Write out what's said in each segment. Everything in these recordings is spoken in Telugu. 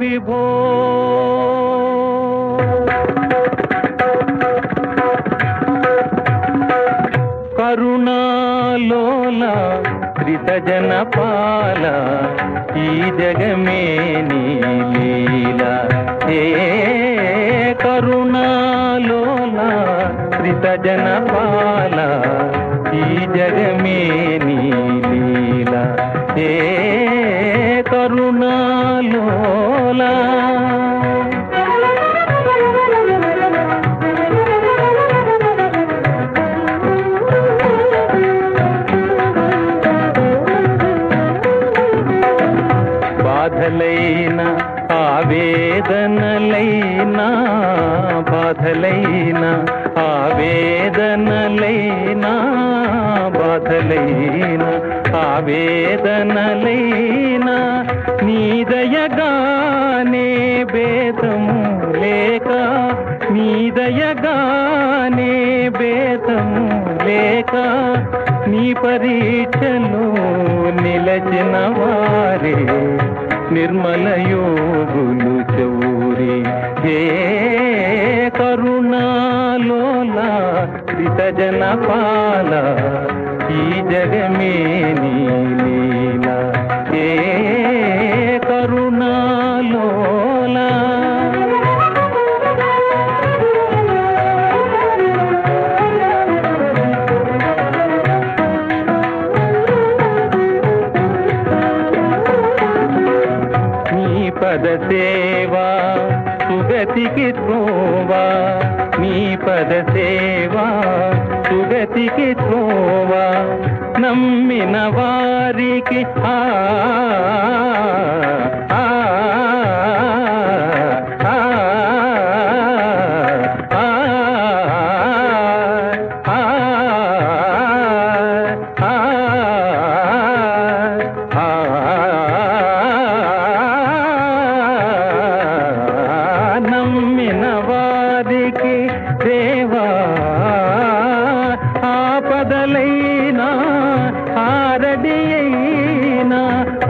విభో కరుణాలోల కృతజన పాల ఈ జగమే నీ లీల ఏ కరుణాలోల కృతజన పాల ఈ జగమే నీ బాధలైన ఆవేదనలైనా బాధలైన ఆవేదనలైనా బాధలైన ఆవేదనలైనా. నీదయగానే భేదము లేక నీదయగానే భేదము లేక నీ పరీక్షలో నిలచిన వారే. నిర్మల యోగులు చౌరి. హే కరుణాలోల కృతజన పాల ఈ జగమే పద సేవా సుగతికి త్రోవా నీ పద సేవా సుగతికి త్రోవా నమ్మిన వారికి ఆ ఆ, ఆ, ఆ, వారికి దేవా ఆపదలైనా ఆరడి అయినా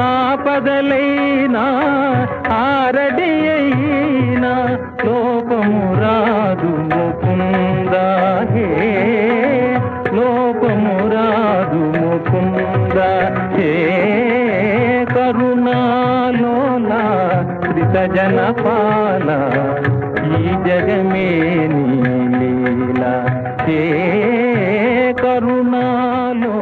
ఆపదలైనా ఆరడి అయినా లోపము రాదు ముకుందాహే లోపము రాదు ముకుంద హే. కరుణాలోలా శ్రితజన పాల ఈ జగమే నీ లీలా. హే కరుణాలో